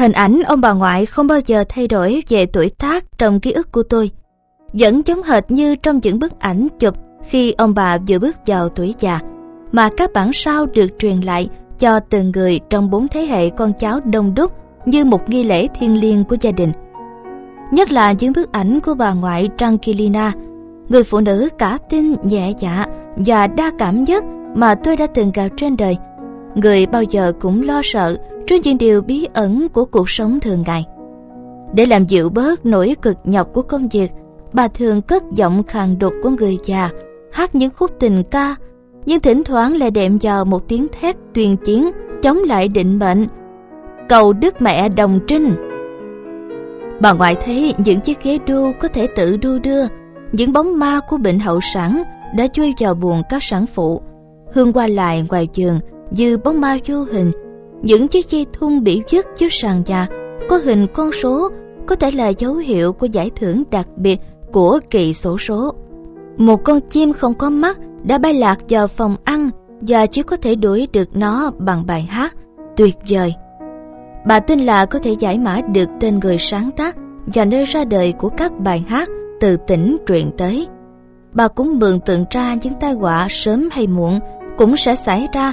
Hình ảnh ông bà ngoại không bao giờ thay đổi về tuổi tác trong ký ức của tôi. Vẫn giống hệt như trong những bức ảnh chụp khi ông bà vừa bước vào tuổi già, mà các bản sao được truyền lại cho từng người trong bốn thế hệ con cháu đông đúc như một nghi lễ thiêng liêng của gia đình. Nhất là những bức ảnh của bà ngoại Tranquilina, người phụ nữ cả tin, nhẹ dạ và đa cảm nhất mà tôi đã từng gặp trên đời. Người bao giờ cũng lo sợ trước những điều bí ẩn của cuộc sống thường ngày. Để làm dịu bớt nỗi cực nhọc của công việc, bà thường cất giọng khàn đục của người già, hát những khúc tình ca, nhưng thỉnh thoảng lại đệm vào một tiếng thét tuyên chiến chống lại định mệnh. Cầu Đức Mẹ Đồng Trinh Bà ngoại thấy những chiếc ghế đu có thể tự đu đưa, những bóng ma của bệnh hậu sản đã chui vào buồng các sản phụ. Hương qua lại ngoài giường như bóng ma vô hình, những chiếc dây thun bị dứt trước sàn nhà có hình con số có thể là dấu hiệu của giải thưởng đặc biệt của kỳ sổ số. Một con chim không có mắt đã bay lạc vào phòng ăn và chỉ có thể đuổi được nó bằng bài hát tuyệt vời. Bà tin là có thể giải mã được tên người sáng tác và nơi ra đời của các bài hát từ tỉnh truyền tới. Bà cũng mường tượng ra những tai họa sớm hay muộn cũng sẽ xảy ra.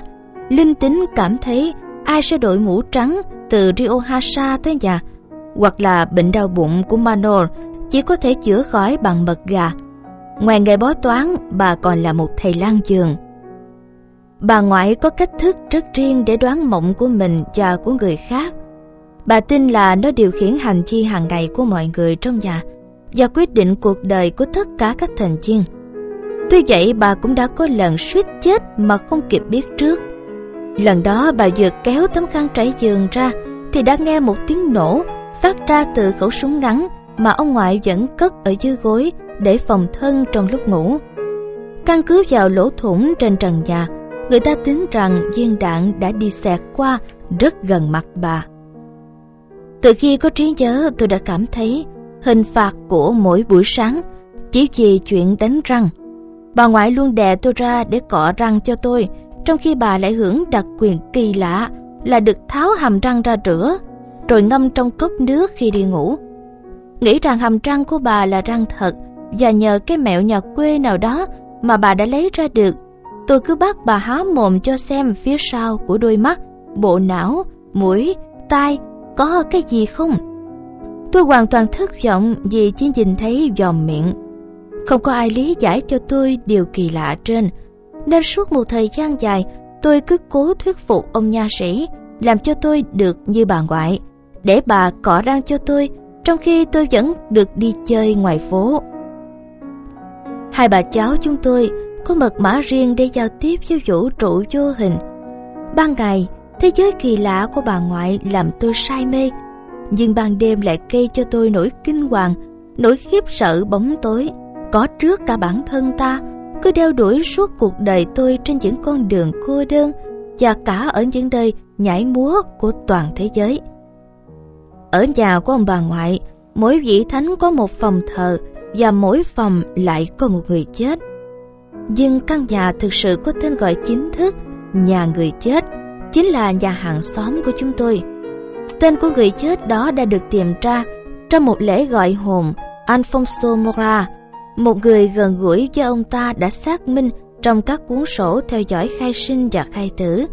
Linh tính cảm thấy ai sẽ đội mũ trắng từ Rio Hasa tới nhà, hoặc là bệnh đau bụng của Manor chỉ có thể chữa khỏi bằng mật gà. Ngoài nghề bói toán, bà còn là một thầy lang giường. Bà ngoại có cách thức rất riêng để đoán mộng của mình và của người khác. Bà tin là nó điều khiển hành chi hàng ngày của mọi người trong nhà và quyết định cuộc đời của tất cả các thành viên. Tuy vậy bà cũng đã có lần suýt chết mà không kịp biết trước. Lần đó bà vừa kéo tấm khăn trải giường ra thì đã nghe một tiếng nổ phát ra từ khẩu súng ngắn mà ông ngoại vẫn cất ở dưới gối để phòng thân trong lúc ngủ. Căn cứ vào lỗ thủng trên trần nhà, người ta tính rằng viên đạn đã đi xẹt qua rất gần mặt bà. Từ khi có trí nhớ tôi đã cảm thấy hình phạt của mỗi buổi sáng chỉ vì chuyện đánh răng. Bà ngoại luôn đè tôi ra để cọ răng cho tôi, trong khi bà lại hưởng đặc quyền kỳ lạ là được tháo hàm răng ra rửa, rồi ngâm trong cốc nước khi đi ngủ. Nghĩ rằng hàm răng của bà là răng thật và nhờ cái mẹo nhà quê nào đó mà bà đã lấy ra được. Tôi cứ bắt bà há mồm cho xem phía sau của đôi mắt, bộ não, mũi, tai có cái gì không? Tôi hoàn toàn thất vọng vì chỉ nhìn thấy dòm miệng. Không có ai lý giải cho tôi điều kỳ lạ trên, nên suốt một thời gian dài tôi cứ cố thuyết phục ông nha sĩ làm cho tôi được như bà ngoại, để bà cỏ răng cho tôi trong khi tôi vẫn được đi chơi ngoài phố. Hai bà cháu chúng tôi có mật mã riêng để giao tiếp với vũ trụ vô hình. Ban ngày, thế giới kỳ lạ của bà ngoại làm tôi say mê, nhưng ban đêm lại gây cho tôi nỗi kinh hoàng, nỗi khiếp sợ bóng tối, có trước cả bản thân ta, cứ đeo đuổi suốt cuộc đời tôi trên những con đường cô đơn và cả ở những nơi nhảy múa của toàn thế giới. Ở nhà của ông bà ngoại, mỗi vị thánh có một phòng thờ và mỗi phòng lại có một người chết. Nhưng căn nhà thực sự có tên gọi chính thức nhà người chết chính là nhà hàng xóm của chúng tôi. Tên của người chết đó đã được tìm ra trong một lễ gọi hồn Alfonso Mora, một người gần gũi với ông ta đã xác minh trong các cuốn sổ theo dõi khai sinh và khai tử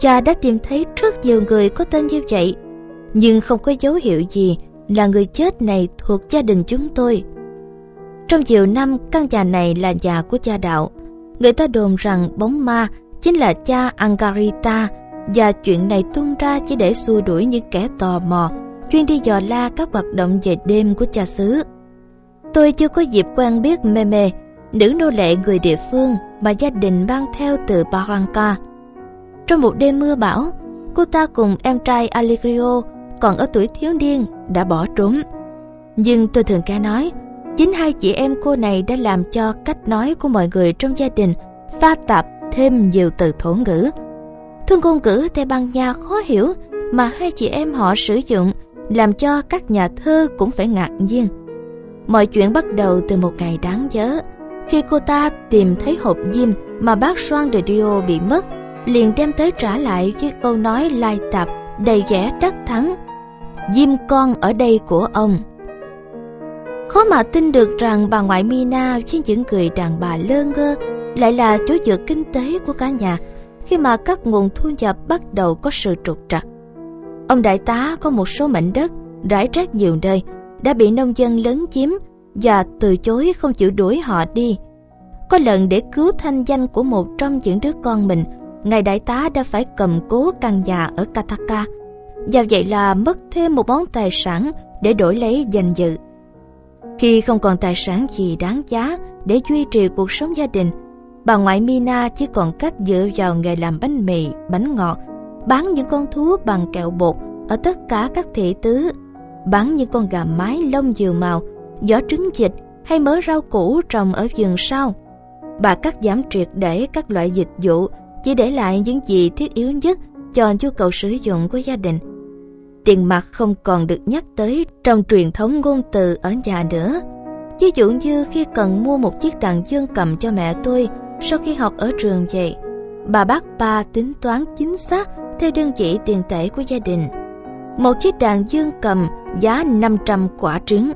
và đã tìm thấy rất nhiều người có tên như vậy nhưng không có dấu hiệu gì là người chết này thuộc gia đình chúng tôi. Trong nhiều năm, căn nhà này là nhà của cha đạo. Người ta đồn rằng bóng ma chính là cha Angarita và chuyện này tung ra chỉ để xua đuổi những kẻ tò mò chuyên đi dò la các hoạt động về đêm của cha xứ. Tôi chưa có dịp quen biết Meme, nữ nô lệ người địa phương mà gia đình mang theo từ Barranca. Trong một đêm mưa bão, cô ta cùng em trai Alegrio còn ở tuổi thiếu niên đã bỏ trốn. Nhưng tôi thường nghe nói, chính hai chị em cô này đã làm cho cách nói của mọi người trong gia đình pha tạp thêm nhiều từ thổ ngữ. Thương ngôn ngữ Tây Ban Nha khó hiểu mà hai chị em họ sử dụng làm cho các nhà thơ cũng phải ngạc nhiên. Mọi chuyện bắt đầu từ một ngày đáng nhớ khi cô ta tìm thấy hộp diêm mà bác Soan de Dio bị mất, liền đem tới trả lại với câu nói lai tạp, đầy vẻ trắc thắng diêm con ở đây của ông. Khó mà tin được rằng bà ngoại Mina với những người đàn bà lơ ngơ lại là chỗ dựa kinh tế của cả nhà khi mà các nguồn thu nhập bắt đầu có sự trục trặc. Ông đại tá có một số mảnh đất rải rác nhiều nơi đã bị nông dân lấn chiếm và từ chối không chịu đuổi họ đi. Có lần để cứu thanh danh của một trong những đứa con mình, ngài đại tá đã phải cầm cố căn nhà ở Kataka và vậy là mất thêm một món tài sản để đổi lấy danh dự. Khi không còn tài sản gì đáng giá để duy trì cuộc sống gia đình, bà ngoại Mina chỉ còn cách dựa vào nghề làm bánh mì, bánh ngọt, bán những con thú bằng kẹo bột ở tất cả các thị tứ, bán những con gà mái lông dừa màu, giỏ trứng vịt hay mớ rau củ trồng ở vườn sau. Bà cắt giảm triệt để các loại dịch vụ, chỉ để lại những gì thiết yếu nhất cho nhu cầu sử dụng của gia đình. Tiền mặt không còn được nhắc tới trong truyền thống ngôn từ ở nhà nữa. Ví dụ như khi cần mua một chiếc đàn dương cầm cho mẹ tôi sau khi học ở trường vậy, bà bác ba tính toán chính xác theo đơn vị tiền tệ của gia đình. Một chiếc đàn dương cầm giá 500 quả trứng.